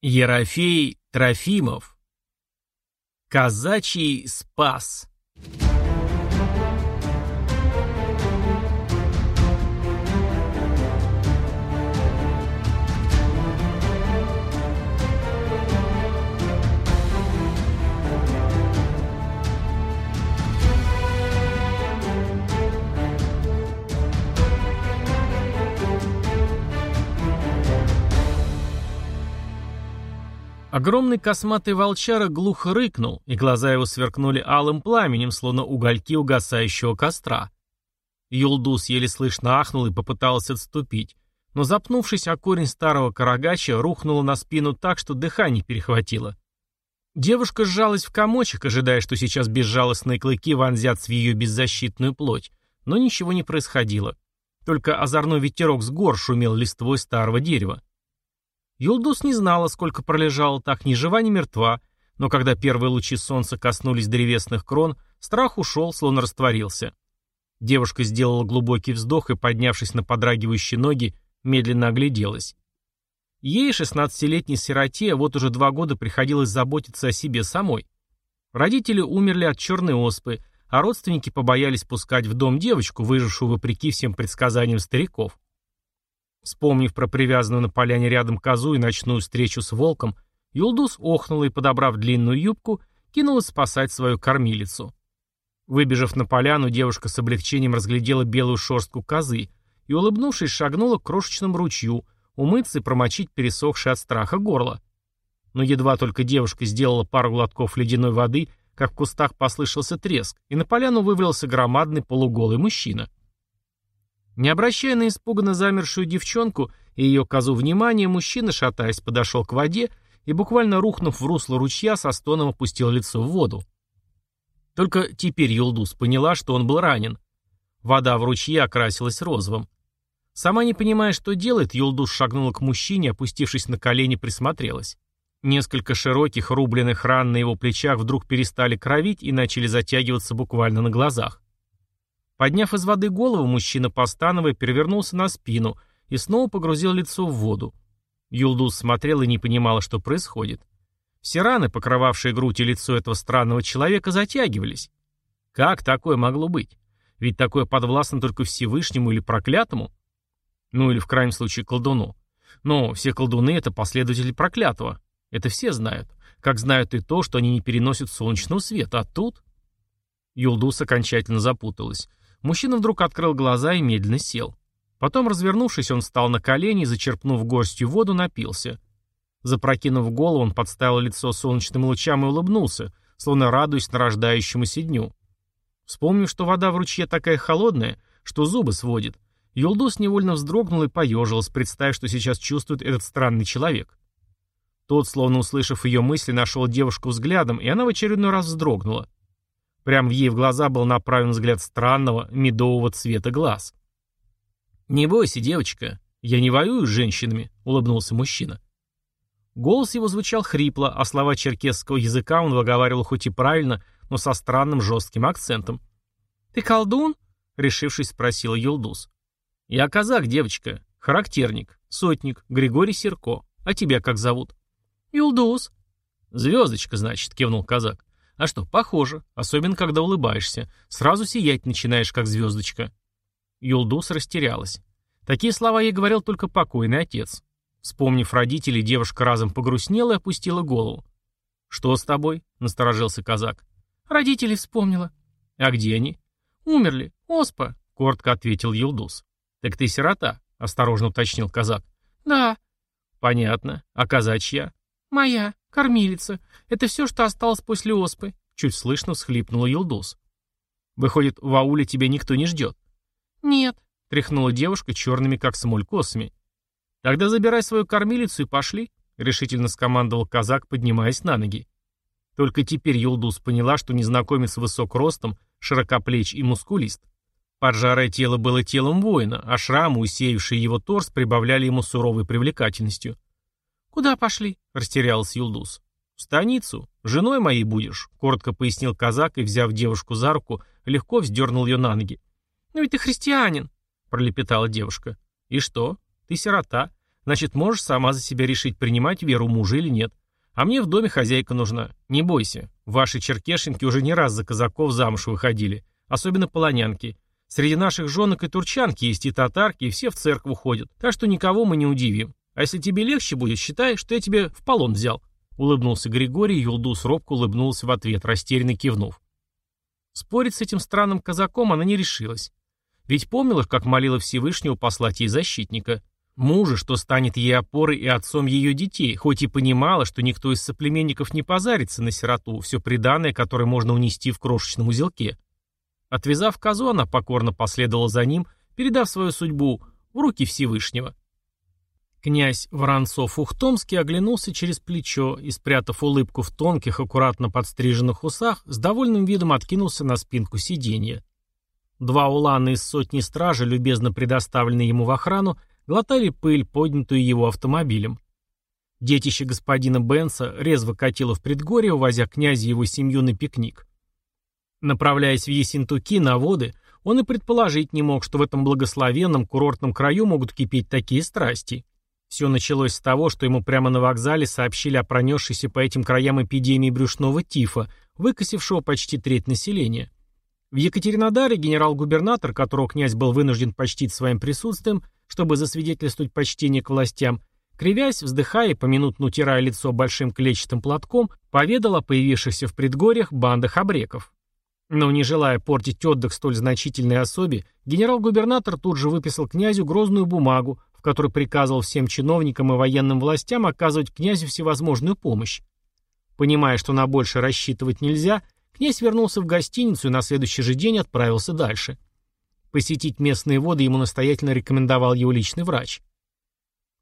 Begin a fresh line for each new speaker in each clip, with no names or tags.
Ерофей Трофимов. Казачий спас. Огромный косматый волчара глухо рыкнул, и глаза его сверкнули алым пламенем, словно угольки угасающего костра. Юлдус еле слышно ахнул и попытался отступить, но запнувшись о корень старого карагача, рухнула на спину так, что дыхание перехватило. Девушка сжалась в комочек, ожидая, что сейчас безжалостные клыки вонзят в ее беззащитную плоть, но ничего не происходило. Только озорной ветерок с гор шумел листвой старого дерева. Юлдус не знала, сколько пролежала так, ни жива, ни мертва, но когда первые лучи солнца коснулись древесных крон, страх ушел, словно растворился. Девушка сделала глубокий вздох и, поднявшись на подрагивающие ноги, медленно огляделась. Ей, шестнадцатилетней сироте, вот уже два года приходилось заботиться о себе самой. Родители умерли от черной оспы, а родственники побоялись пускать в дом девочку, выжившую вопреки всем предсказаниям стариков. Вспомнив про привязанную на поляне рядом козу и ночную встречу с волком, Юлдус охнула и, подобрав длинную юбку, кинулась спасать свою кормилицу. Выбежав на поляну, девушка с облегчением разглядела белую шерстку козы и, улыбнувшись, шагнула к крошечному ручью, умыться и промочить пересохшее от страха горло. Но едва только девушка сделала пару глотков ледяной воды, как в кустах послышался треск, и на поляну вывалился громадный полуголый мужчина. Не обращая на испуганно замершую девчонку и ее козу внимания, мужчина, шатаясь, подошел к воде и, буквально рухнув в русло ручья, со стоном опустил лицо в воду. Только теперь Юлдус поняла, что он был ранен. Вода в ручье окрасилась розовым. Сама не понимая, что делает, Юлдус шагнула к мужчине, опустившись на колени, присмотрелась. Несколько широких рубленых ран на его плечах вдруг перестали кровить и начали затягиваться буквально на глазах. Подняв из воды голову, мужчина, постановая, перевернулся на спину и снова погрузил лицо в воду. Юлдус смотрел и не понимала, что происходит. Все раны, покрывавшие грудь и лицо этого странного человека, затягивались. Как такое могло быть? Ведь такое подвластно только Всевышнему или проклятому? Ну или в крайнем случае колдуну. Но все колдуны — это последователи проклятого. Это все знают. Как знают и то, что они не переносят солнечного света. А тут... Юлдус окончательно запуталась. Мужчина вдруг открыл глаза и медленно сел. Потом, развернувшись, он встал на колени и, зачерпнув горстью воду, напился. Запрокинув голову, он подставил лицо солнечным лучам и улыбнулся, словно радуясь нарождающемуся дню. Вспомнив, что вода в ручье такая холодная, что зубы сводит, Юлдус невольно вздрогнул и поежился, представив, что сейчас чувствует этот странный человек. Тот, словно услышав ее мысли, нашел девушку взглядом, и она в очередной раз вздрогнула. Прямо ей в глаза был направлен взгляд странного, медового цвета глаз. «Не бойся, девочка, я не воюю с женщинами», — улыбнулся мужчина. Голос его звучал хрипло, а слова черкесского языка он выговаривал хоть и правильно, но со странным жестким акцентом. «Ты колдун?» — решившись, спросила Юлдус. «Я казак, девочка, характерник, сотник, Григорий Серко. А тебя как зовут?» «Юлдус». «Звездочка, значит», — кивнул казак. А что, похоже, особенно когда улыбаешься. Сразу сиять начинаешь, как звездочка. Юлдус растерялась. Такие слова ей говорил только покойный отец. Вспомнив родителей, девушка разом погрустнела и опустила голову. «Что с тобой?» — насторожился казак. «Родителей вспомнила». «А где они?» «Умерли. Оспа», — коротко ответил Юлдус. «Так ты сирота?» — осторожно уточнил казак. «Да». «Понятно. А казачья?» «Моя. Кормилица. Это все, что осталось после оспы», — чуть слышно всхлипнула Юлдус. «Выходит, в ауле тебя никто не ждет?» «Нет», — тряхнула девушка черными, как смоль, косами. «Тогда забирай свою кормилицу и пошли», — решительно скомандовал казак, поднимаясь на ноги. Только теперь Юлдус поняла, что незнакомец высок ростом, широкоплеч и мускулист. Поджарое тело было телом воина, а шрамы, усеявшие его торс, прибавляли ему суровой привлекательностью. «Куда пошли?» — растерялась Юлдус. «В станицу. Женой моей будешь», — коротко пояснил казак и, взяв девушку за руку, легко вздернул ее на ноги. «Но ведь ты христианин», — пролепетала девушка. «И что? Ты сирота. Значит, можешь сама за себя решить, принимать веру мужа или нет. А мне в доме хозяйка нужна. Не бойся. Ваши черкешенки уже не раз за казаков замуж выходили. Особенно полонянки. Среди наших женок и турчанки есть и татарки, и все в церковь ходят. Так что никого мы не удивим. А если тебе легче будет, считай, что я тебе в полон взял. Улыбнулся Григорий, и Юлдус робко улыбнулся в ответ, растерянно кивнув. Спорить с этим странным казаком она не решилась. Ведь помнила, как молила Всевышнего послать ей защитника. Мужа, что станет ей опорой и отцом ее детей, хоть и понимала, что никто из соплеменников не позарится на сироту, все преданное, которое можно унести в крошечном узелке. Отвязав козу, она покорно последовала за ним, передав свою судьбу в руки Всевышнего. Князь Воронцов-Ухтомский оглянулся через плечо и, спрятав улыбку в тонких, аккуратно подстриженных усах, с довольным видом откинулся на спинку сиденья. Два улана из сотни стражи, любезно предоставленные ему в охрану, глотали пыль, поднятую его автомобилем. Детище господина Бенса резво катило в предгорье, увозя князя и его семью на пикник. Направляясь в Ессентуки на воды, он и предположить не мог, что в этом благословенном курортном краю могут кипеть такие страсти. Все началось с того, что ему прямо на вокзале сообщили о пронесшейся по этим краям эпидемии брюшного тифа, выкосившего почти треть населения. В Екатеринодаре генерал-губернатор, которого князь был вынужден почтить своим присутствием, чтобы засвидетельствовать почтение к властям, кривясь, вздыхая и поминутно утирая лицо большим клетчатым платком, поведал о появившихся в предгорьях бандах обреков. Но не желая портить отдых столь значительной особе, генерал-губернатор тут же выписал князю грозную бумагу, в которой приказывал всем чиновникам и военным властям оказывать князю всевозможную помощь. Понимая, что на больше рассчитывать нельзя, князь вернулся в гостиницу и на следующий же день отправился дальше. Посетить местные воды ему настоятельно рекомендовал его личный врач.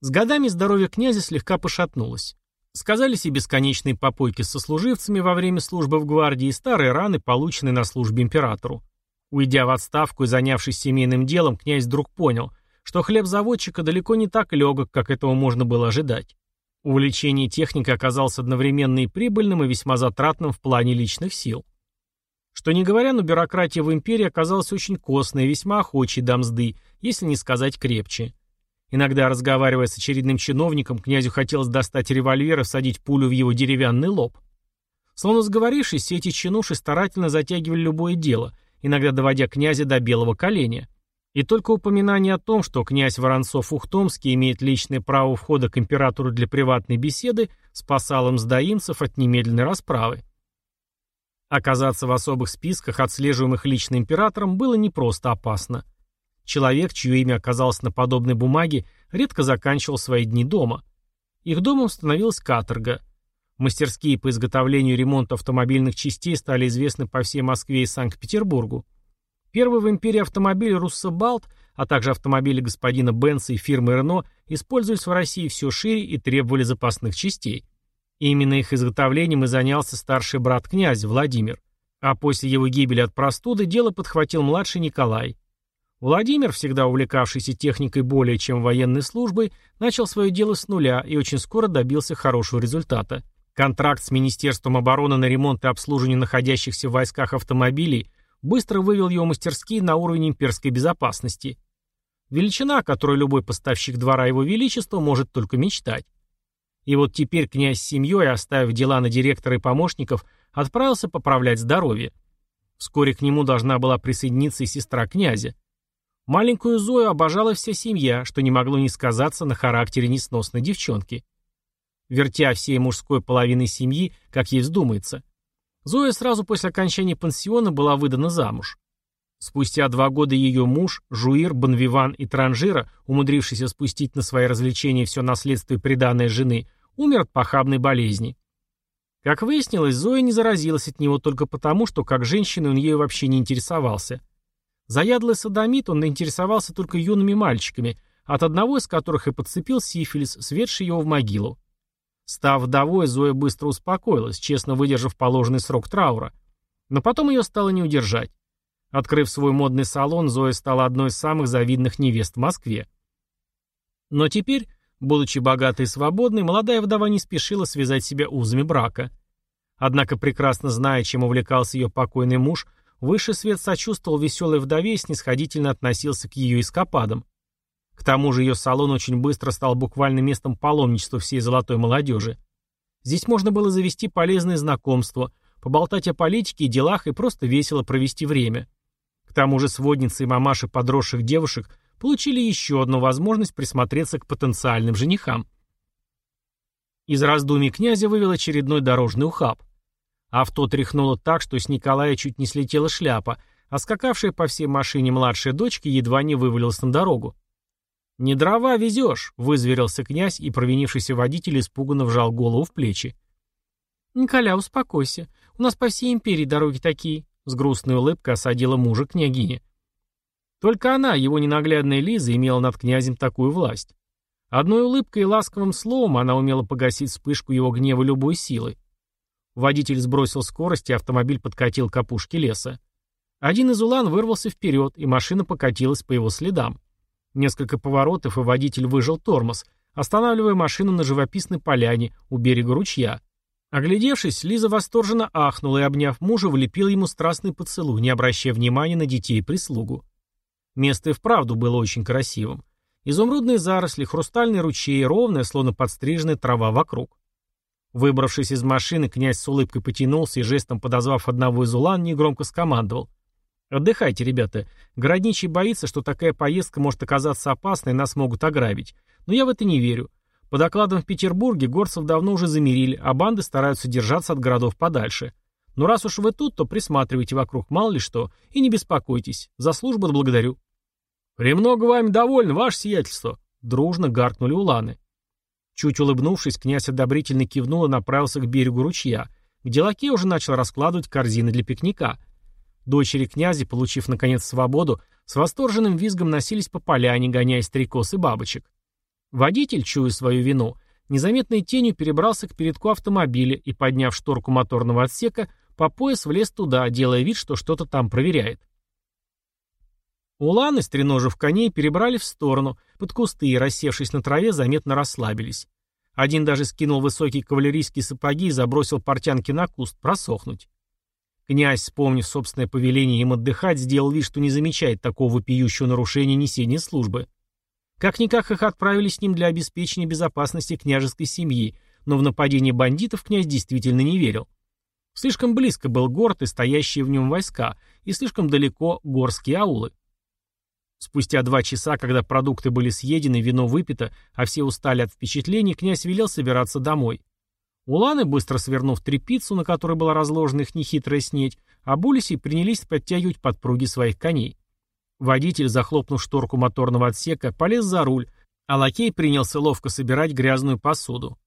С годами здоровье князя слегка пошатнулось. Сказались и бесконечные попойки с сослуживцами во время службы в гвардии, и старые раны, полученные на службе императору. Уйдя в отставку и занявшись семейным делом, князь вдруг понял, что хлеб заводчика далеко не так легок, как этого можно было ожидать. Увлечение техникой оказалось одновременно и прибыльным, и весьма затратным в плане личных сил. Что не говоря, но бюрократия в империи оказалась очень костной и весьма охочей до мзды, если не сказать крепче. Иногда, разговаривая с очередным чиновником, князю хотелось достать револьвер и всадить пулю в его деревянный лоб. Словно сговорившись, все эти чинуши старательно затягивали любое дело, иногда доводя князя до белого коленя. И только упоминание о том, что князь Воронцов-Ухтомский имеет личное право входа к императору для приватной беседы, спасало мздоимцев от немедленной расправы. Оказаться в особых списках, отслеживаемых лично императором, было не просто опасно. Человек, чье имя оказалось на подобной бумаге, редко заканчивал свои дни дома. Их домом становилась каторга. Мастерские по изготовлению и ремонту автомобильных частей стали известны по всей Москве и Санкт-Петербургу. Первый в империи автомобиль Руссобалт, а также автомобили господина Бенца и фирмы Рено использовались в России все шире и требовали запасных частей. Именно их изготовлением и занялся старший брат князя Владимир. А после его гибели от простуды дело подхватил младший Николай. Владимир, всегда увлекавшийся техникой более чем военной службой, начал свое дело с нуля и очень скоро добился хорошего результата. Контракт с Министерством обороны на ремонт и обслуживание находящихся в войсках автомобилей быстро вывел его мастерские на уровень имперской безопасности. Величина, о которой любой поставщик двора его величества может только мечтать. И вот теперь князь с семьей, оставив дела на директора и помощников, отправился поправлять здоровье. Вскоре к нему должна была присоединиться и сестра князя. Маленькую Зою обожала вся семья, что не могло не сказаться на характере несносной девчонки. Вертя всей мужской половиной семьи, как ей вздумается. Зоя сразу после окончания пансиона была выдана замуж. Спустя два года ее муж, Жуир, Бонвиван и Транжира, умудрившийся спустить на свои развлечения все наследство и приданное жены, умер от похабной болезни. Как выяснилось, Зоя не заразилась от него только потому, что как женщина он ею вообще не интересовался. Заядлый садомит он интересовался только юными мальчиками, от одного из которых и подцепил сифилис, светший его в могилу. Став вдовой, Зоя быстро успокоилась, честно выдержав положенный срок траура. Но потом ее стало не удержать. Открыв свой модный салон, Зоя стала одной из самых завидных невест в Москве. Но теперь Будучи богатой и свободной, молодая вдова не спешила связать себя узами брака. Однако, прекрасно зная, чем увлекался ее покойный муж, высший свет сочувствовал веселой вдове и снисходительно относился к ее эскападам. К тому же ее салон очень быстро стал буквально местом паломничества всей золотой молодежи. Здесь можно было завести полезные знакомства, поболтать о политике и делах и просто весело провести время. К тому же сводницы и мамаши подросших девушек получили еще одну возможность присмотреться к потенциальным женихам. Из раздумий князя вывел очередной дорожный ухаб. Авто тряхнуло так, что с Николая чуть не слетела шляпа, а скакавшая по всей машине младшая дочка едва не вывалилась на дорогу. «Не дрова везешь», — вызверился князь, и провинившийся водитель испуганно вжал голову в плечи. «Николя, успокойся. У нас по всей империи дороги такие», — с грустной улыбкой осадила мужа княгиня. Только она, его ненаглядная Лиза, имела над князем такую власть. Одной улыбкой и ласковым словом она умела погасить вспышку его гнева любой силой. Водитель сбросил скорость, и автомобиль подкатил к опушке леса. Один из улан вырвался вперед, и машина покатилась по его следам. Несколько поворотов, и водитель выжил тормоз, останавливая машину на живописной поляне у берега ручья. Оглядевшись, Лиза восторженно ахнула и, обняв мужа, влепила ему страстный поцелуй, не обращая внимания на детей и прислугу. Место и вправду было очень красивым. Изумрудные заросли, хрустальный ручей, ровная, словно подстриженная трава вокруг. Выбравшись из машины, князь с улыбкой потянулся и, жестом подозвав одного из улан, негромко скомандовал. «Отдыхайте, ребята. Городничий боится, что такая поездка может оказаться опасной и нас могут ограбить. Но я в это не верю. По докладам в Петербурге горцев давно уже замерили, а банды стараются держаться от городов подальше. Но раз уж вы тут, то присматривайте вокруг, мало ли что, и не беспокойтесь. За службу благодарю». «Премного вами довольно, ваше сиятельство!» Дружно гаркнули уланы. Чуть улыбнувшись, князь одобрительно кивнул и направился к берегу ручья, где лакей уже начал раскладывать корзины для пикника. Дочери князя, получив наконец свободу, с восторженным визгом носились по поляне, гоняя стрекоз и бабочек. Водитель, чуя свою вину, незаметной тенью перебрался к передку автомобиля и, подняв шторку моторного отсека, по пояс влез туда, делая вид, что что-то там проверяет. Уланы, стреножив коней, перебрали в сторону, под кусты и, рассевшись на траве, заметно расслабились. Один даже скинул высокие кавалерийские сапоги и забросил портянки на куст, просохнуть. Князь, вспомнив собственное повеление им отдыхать, сделал вид, что не замечает такого вопиющего нарушения несения службы. Как-никак их отправили с ним для обеспечения безопасности княжеской семьи, но в нападение бандитов князь действительно не верил. Слишком близко был город и стоящие в нем войска, и слишком далеко горские аулы. Спустя два часа, когда продукты были съедены, вино выпито, а все устали от впечатлений, князь велел собираться домой. Уланы, быстро свернув трепицу, на которой была разложена их нехитрая снедь, обулись и принялись подтягивать подпруги своих коней. Водитель, захлопнув шторку моторного отсека, полез за руль, а лакей принялся ловко собирать грязную посуду.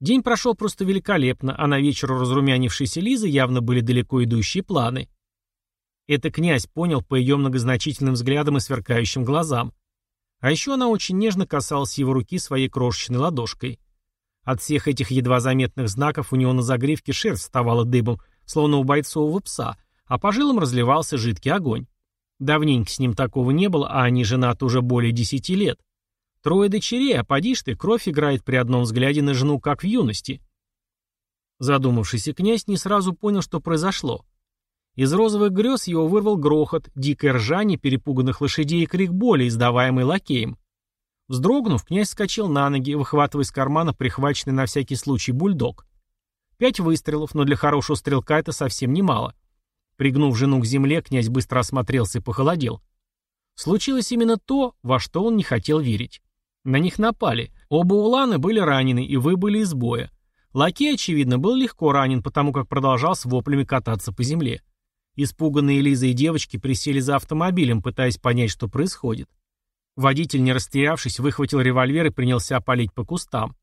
День прошел просто великолепно, а на вечер у разрумянившейся Лизы явно были далеко идущие планы. Это князь понял по ее многозначительным взглядам и сверкающим глазам. А еще она очень нежно касалась его руки своей крошечной ладошкой. От всех этих едва заметных знаков у него на загривке шерсть вставала дыбом, словно у бойцового пса, а по жилам разливался жидкий огонь. Давненько с ним такого не было, а они женаты уже более десяти лет. Трое дочерей, а поди ты, кровь играет при одном взгляде на жену, как в юности. Задумавшийся князь не сразу понял, что произошло. Из розовых грез его вырвал грохот, дикое ржание перепуганных лошадей и крик боли, издаваемый лакеем. Вздрогнув, князь вскочил на ноги, выхватывая из кармана прихваченный на всякий случай бульдог. Пять выстрелов, но для хорошего стрелка это совсем немало. Пригнув жену к земле, князь быстро осмотрелся и похолодел. Случилось именно то, во что он не хотел верить. На них напали. Оба уланы были ранены и выбыли из боя. Лакей, очевидно, был легко ранен, потому как продолжал с воплями кататься по земле. Испуганные Лиза и девочки присели за автомобилем, пытаясь понять, что происходит. Водитель, не растерявшись, выхватил револьвер и принялся палить по кустам.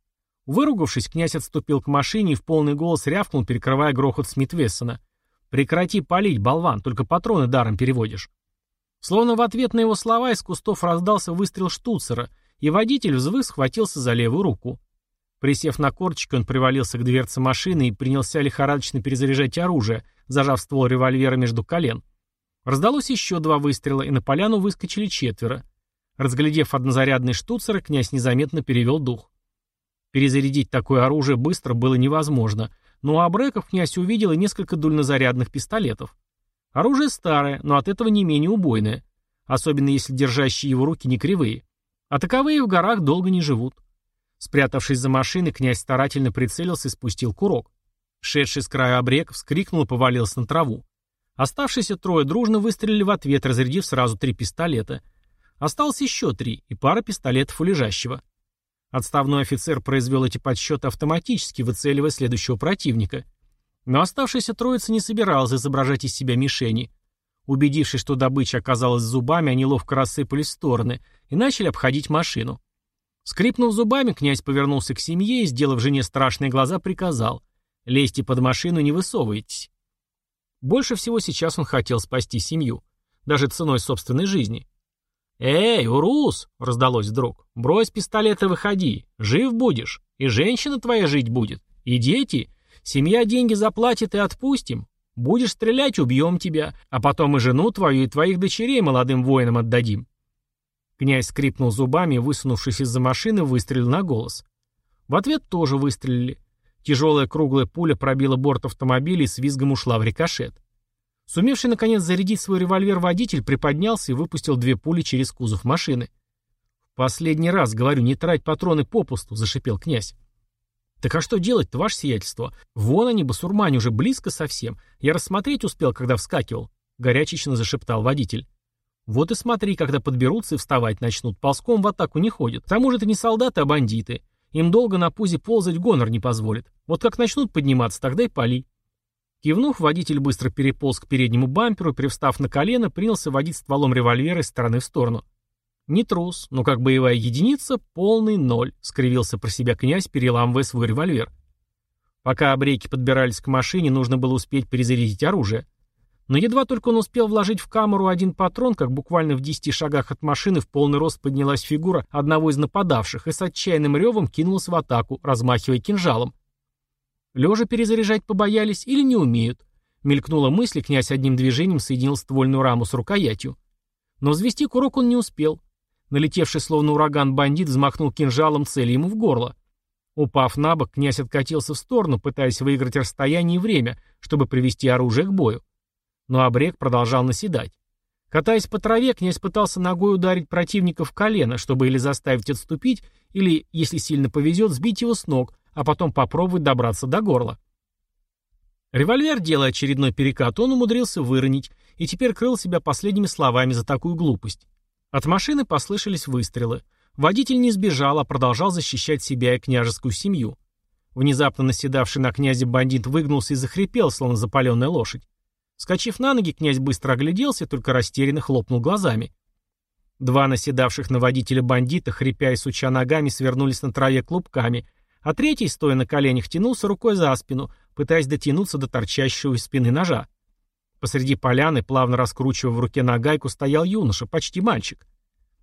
Выругавшись, князь отступил к машине и в полный голос рявкнул, перекрывая грохот Смитвессона. «Прекрати палить, болван, только патроны даром переводишь». Словно в ответ на его слова из кустов раздался выстрел штуцера, и водитель взвыв схватился за левую руку. Присев на корточки, он привалился к дверце машины и принялся лихорадочно перезаряжать оружие, зажав ствол револьвера между колен. Раздалось еще два выстрела, и на поляну выскочили четверо. Разглядев однозарядный штуцер, князь незаметно перевел дух. Перезарядить такое оружие быстро было невозможно, но у абреков князь увидел и несколько дульнозарядных пистолетов. Оружие старое, но от этого не менее убойное, особенно если держащие его руки не кривые. А таковые в горах долго не живут. Спрятавшись за машиной, князь старательно прицелился и спустил курок. Шедший с края обрек вскрикнул и повалился на траву. Оставшиеся трое дружно выстрелили в ответ, разрядив сразу три пистолета. Осталось еще три и пара пистолетов у лежащего. Отставной офицер произвел эти подсчеты автоматически, выцеливая следующего противника. Но оставшаяся троица не собиралась изображать из себя мишени. Убедившись, что добыча оказалась зубами, они ловко рассыпались в стороны и начали обходить машину. Скрипнув зубами, князь повернулся к семье и, сделав жене страшные глаза, приказал «Лезьте под машину, не высовывайтесь». Больше всего сейчас он хотел спасти семью, даже ценой собственной жизни. «Эй, Урус!» — раздалось вдруг. «Брось пистолет и выходи. Жив будешь. И женщина твоя жить будет. И дети. Семья деньги заплатит и отпустим. Будешь стрелять — убьем тебя. А потом и жену твою, и твоих дочерей молодым воинам отдадим». Князь скрипнул зубами высунувшись из-за машины, выстрелил на голос. В ответ тоже выстрелили. Тяжелая круглая пуля пробила борт автомобиля и с визгом ушла в рикошет. Сумевший, наконец, зарядить свой револьвер водитель приподнялся и выпустил две пули через кузов машины. «В последний раз, говорю, не трать патроны попусту», — зашипел князь. «Так а что делать-то, ваше сиятельство? Вон они, басурмане, уже близко совсем. Я рассмотреть успел, когда вскакивал», — горячечно зашептал водитель. «Вот и смотри, когда подберутся и вставать начнут. Ползком в атаку не ходят. К тому же это не солдаты, а бандиты. Им долго на пузе ползать гонор не позволит. Вот как начнут подниматься, тогда и пали». Кивнув, водитель быстро переполз к переднему бамперу, привстав на колено, принялся водить стволом револьвера из стороны в сторону. Не трус, но как боевая единица — полный ноль, — скривился про себя князь, переламывая свой револьвер. Пока обрейки подбирались к машине, нужно было успеть перезарядить оружие. Но едва только он успел вложить в камеру один патрон, как буквально в десяти шагах от машины в полный рост поднялась фигура одного из нападавших и с отчаянным ревом кинулась в атаку, размахивая кинжалом. Лежа перезаряжать побоялись или не умеют. Мелькнула мысль, князь одним движением соединил ствольную раму с рукоятью. Но взвести курок он не успел. Налетевший словно ураган бандит взмахнул кинжалом цели ему в горло. Упав на бок, князь откатился в сторону, пытаясь выиграть расстояние и время, чтобы привести оружие к бою. Но обрек продолжал наседать. Катаясь по траве, князь пытался ногой ударить противника в колено, чтобы или заставить отступить, или, если сильно повезет, сбить его с ног, а потом попробовать добраться до горла. Револьвер, делая очередной перекат, он умудрился выронить и теперь крыл себя последними словами за такую глупость. От машины послышались выстрелы. Водитель не сбежал, а продолжал защищать себя и княжескую семью. Внезапно наседавший на князя бандит выгнулся и захрипел, словно запаленная лошадь. Скочив на ноги, князь быстро огляделся, только растерянно хлопнул глазами. Два наседавших на водителя бандита, хрипя и суча ногами, свернулись на траве клубками, а третий, стоя на коленях, тянулся рукой за спину, пытаясь дотянуться до торчащего из спины ножа. Посреди поляны, плавно раскручивая в руке нагайку, стоял юноша, почти мальчик.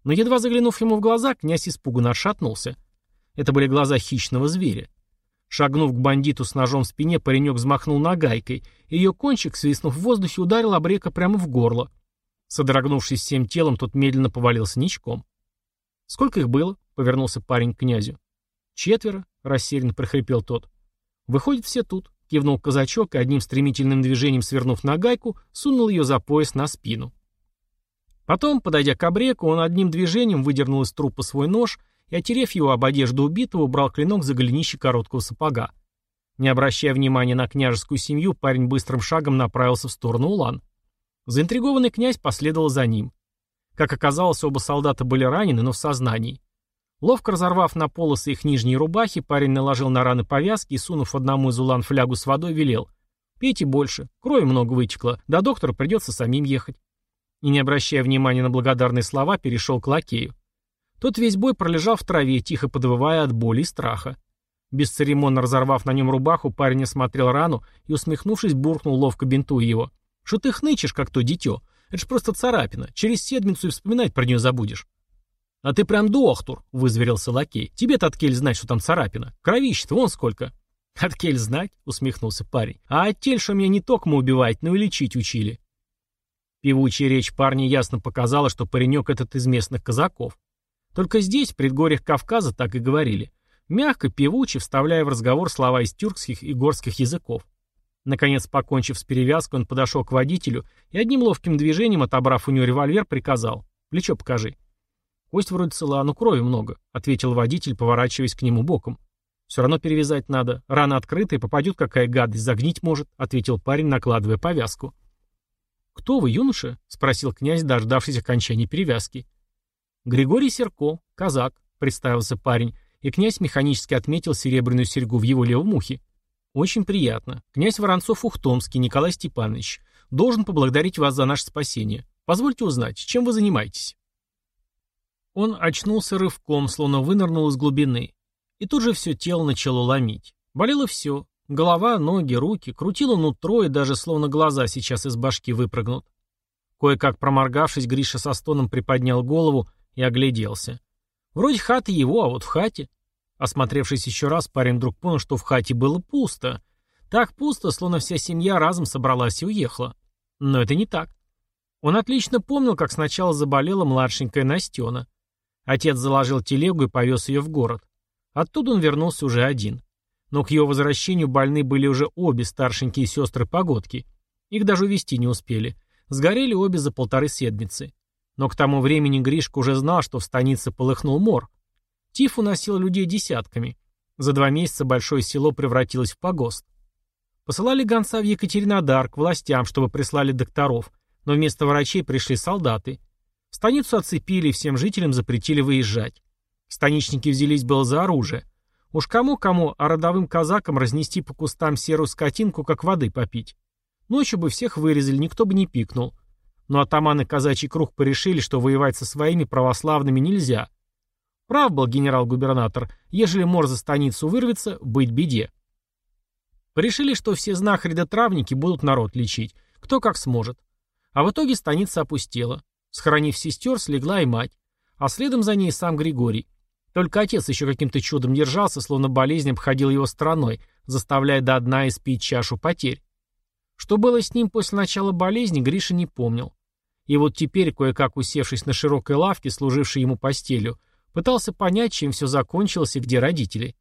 Но едва заглянув ему в глаза, князь испуганно отшатнулся. Это были глаза хищного зверя. Шагнув к бандиту с ножом в спине, паренек взмахнул нагайкой, и ее кончик, свистнув в воздухе, ударил обрека прямо в горло. Содрогнувшись всем телом, тот медленно повалился ничком. «Сколько их было?» — повернулся парень к князю. «Четверо», — рассеянно прохрипел тот. «Выходит, все тут», — кивнул казачок и одним стремительным движением свернув на гайку, сунул ее за пояс на спину. Потом, подойдя к обреку, он одним движением выдернул из трупа свой нож и, отерев его об одежду убитого, убрал клинок за голенище короткого сапога. Не обращая внимания на княжескую семью, парень быстрым шагом направился в сторону Улан. Заинтригованный князь последовал за ним. Как оказалось, оба солдата были ранены, но в сознании. Ловко разорвав на полосы их нижние рубахи, парень наложил на раны повязки и, сунув одному из улан флягу с водой, велел. «Пейте больше. Крови много вытекло. До доктора придется самим ехать». И, не обращая внимания на благодарные слова, перешел к лакею. Тот весь бой пролежал в траве, тихо подвывая от боли и страха. Бесцеремонно разорвав на нем рубаху, парень осмотрел рану и, усмехнувшись, буркнул ловко бинтуя его. «Что ты хнычешь, как то дитё? Это ж просто царапина. Через седмицу и вспоминать про нее забудешь». «А ты прям доктор», — вызверился лакей. «Тебе-то от знать, что там царапина. Кровище-то вон сколько». «От знать?» — усмехнулся парень. «А от тель, что меня не токмо убивать, но и лечить учили». Певучая речь парня ясно показала, что паренек этот из местных казаков. Только здесь, в предгорьях Кавказа, так и говорили. Мягко, певуче, вставляя в разговор слова из тюркских и горских языков. Наконец, покончив с перевязкой, он подошел к водителю и одним ловким движением, отобрав у него револьвер, приказал «Плечо покажи». Кость вроде цела, но крови много», — ответил водитель, поворачиваясь к нему боком. «Все равно перевязать надо. Рана открытая, попадет какая гадость, загнить может», — ответил парень, накладывая повязку. «Кто вы, юноша?» — спросил князь, дождавшись окончания перевязки. «Григорий Серко, казак», — представился парень, и князь механически отметил серебряную серьгу в его левом ухе. «Очень приятно. Князь Воронцов-Ухтомский Николай Степанович. Должен поблагодарить вас за наше спасение. Позвольте узнать, чем вы занимаетесь?» Он очнулся рывком, словно вынырнул из глубины. И тут же все тело начало ломить. Болело все. Голова, ноги, руки, крутило нутро и даже словно глаза сейчас из башки выпрыгнут. Кое-как проморгавшись, Гриша со стоном приподнял голову и огляделся. Вроде хата его, а вот в хате... Осмотревшись еще раз, парень вдруг понял, что в хате было пусто. Так пусто, словно вся семья разом собралась и уехала. Но это не так. Он отлично помнил, как сначала заболела младшенькая Настена. Отец заложил телегу и повез ее в город. Оттуда он вернулся уже один. Но к его возвращению больны были уже обе старшенькие сестры Погодки. Их даже увезти не успели. Сгорели обе за полторы седмицы. Но к тому времени Гришка уже знал, что в станице полыхнул мор. Тиф уносил людей десятками. За два месяца большое село превратилось в погост. Посылали гонца в Екатеринодар к властям, чтобы прислали докторов, но вместо врачей пришли солдаты. Станицу оцепили, всем жителям запретили выезжать. Станичники взялись было за оружие. Уж кому-кому, а родовым казакам разнести по кустам серую скотинку, как воды попить. Ночью бы всех вырезали, никто бы не пикнул. Но атаманы казачий круг порешили, что воевать со своими православными нельзя. Прав был генерал-губернатор, ежели мор за станицу вырвется, быть беде. Порешили, что все знахари да травники будут народ лечить, кто как сможет. А в итоге станица опустела. Схоронив сестер, слегла и мать. А следом за ней сам Григорий. Только отец еще каким-то чудом держался, словно болезнь обходил его стороной, заставляя до дна испить чашу потерь. Что было с ним после начала болезни, Гриша не помнил. И вот теперь, кое-как усевшись на широкой лавке, служившей ему постелью, пытался понять, чем все закончилось и где родители.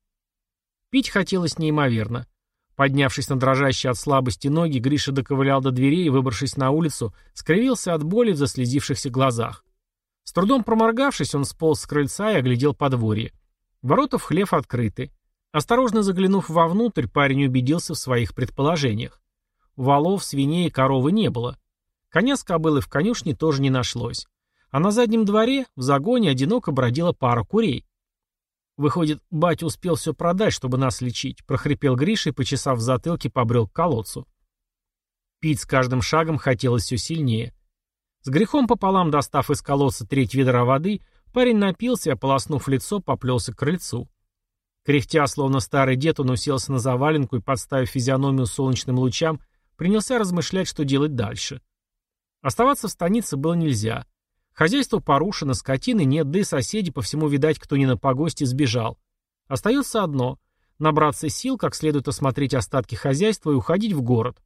Пить хотелось неимоверно. Поднявшись на дрожащие от слабости ноги, Гриша доковылял до дверей и, выбравшись на улицу, скривился от боли в заслезившихся глазах. С трудом проморгавшись, он сполз с крыльца и оглядел подворье. Ворота в хлев открыты. Осторожно заглянув вовнутрь, парень убедился в своих предположениях. Валов, свиней и коровы не было. Коня с кобылы в конюшне тоже не нашлось. А на заднем дворе, в загоне, одиноко бродила пара курей. «Выходит, батя успел все продать, чтобы нас лечить», — прохрипел Гриша и, почесав в затылке, побрел к колодцу. Пить с каждым шагом хотелось все сильнее. С грехом пополам достав из колодца треть ведра воды, парень напился ополоснув лицо, поплелся к крыльцу. Кряхтя, словно старый дед, он уселся на заваленку и, подставив физиономию солнечным лучам, принялся размышлять, что делать дальше. Оставаться в станице было нельзя. Хозяйство порушено, скотины нет, да и соседи, по всему видать, кто не на погосте, сбежал. Остается одно — набраться сил, как следует осмотреть остатки хозяйства и уходить в город.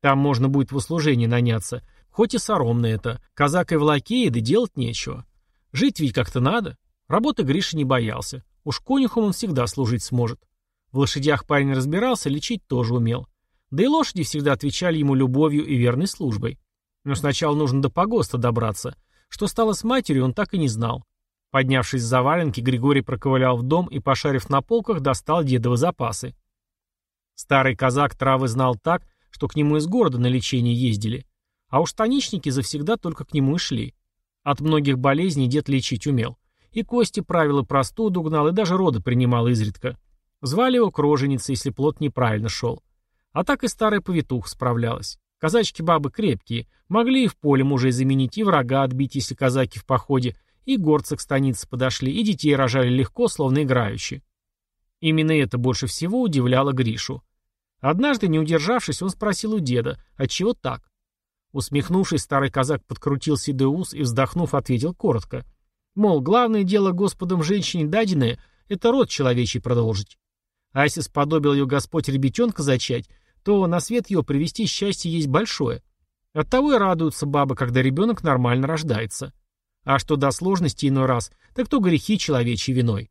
Там можно будет в услужение наняться, хоть и соромно это. Казак и в лакее, да делать нечего. Жить ведь как-то надо. Работы Гриша не боялся. Уж конюхом он всегда служить сможет. В лошадях парень разбирался, лечить тоже умел. Да и лошади всегда отвечали ему любовью и верной службой. Но сначала нужно до погоста добраться. Что стало с матерью, он так и не знал. Поднявшись с заваленки, Григорий проковылял в дом и, пошарив на полках, достал дедовы запасы. Старый казак травы знал так, что к нему из города на лечение ездили. А уж станичники завсегда только к нему и шли. От многих болезней дед лечить умел. И кости правила простуду гнал, и даже роды принимал изредка. Звали его кроженица, если плод неправильно шел. А так и старая повитуха справлялась. Казачки бабы крепкие, могли и в поле мужей заменить, и врага отбить, если казаки в походе, и горцы к станице подошли, и детей рожали легко, словно играющие. Именно это больше всего удивляло Гришу. Однажды, не удержавшись, он спросил у деда, отчего так? Усмехнувшись, старый казак подкрутил седой ус и, вздохнув, ответил коротко. Мол, главное дело Господом женщине даденное — это род человечий продолжить. А если сподобил ее Господь ребятенка зачать, то на свет ее привести счастье есть большое. Оттого и радуются бабы, когда ребенок нормально рождается. А что до сложности иной раз, так то грехи человечьей виной.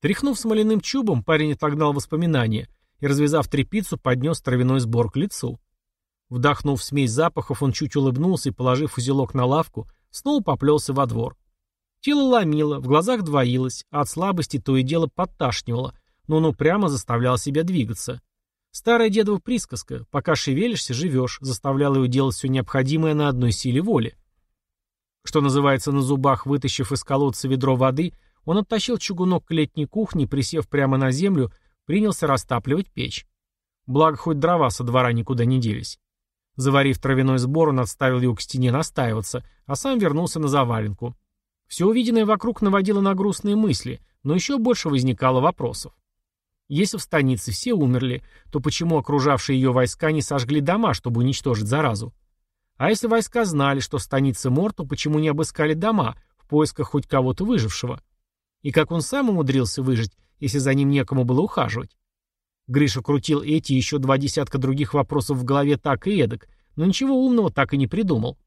Тряхнув смоляным чубом, парень отогнал воспоминания и, развязав трепицу, поднес травяной сбор к лицу. Вдохнув смесь запахов, он чуть улыбнулся и, положив узелок на лавку, снова поплелся во двор. Тело ломило, в глазах двоилось, а от слабости то и дело подташнивало, но он упрямо заставлял себя двигаться. Старая дедова присказка «пока шевелишься, живешь» заставляла его делать все необходимое на одной силе воли. Что называется, на зубах, вытащив из колодца ведро воды, он оттащил чугунок к летней кухне, присев прямо на землю, принялся растапливать печь. Благо, хоть дрова со двора никуда не делись. Заварив травяной сбор, он отставил его к стене настаиваться, а сам вернулся на заваленку. Все увиденное вокруг наводило на грустные мысли, но еще больше возникало вопросов. Если в станице все умерли, то почему окружавшие ее войска не сожгли дома, чтобы уничтожить заразу? А если войска знали, что в станице мор, то почему не обыскали дома в поисках хоть кого-то выжившего? И как он сам умудрился выжить, если за ним некому было ухаживать? Гриша крутил эти еще два десятка других вопросов в голове так и эдак, но ничего умного так и не придумал.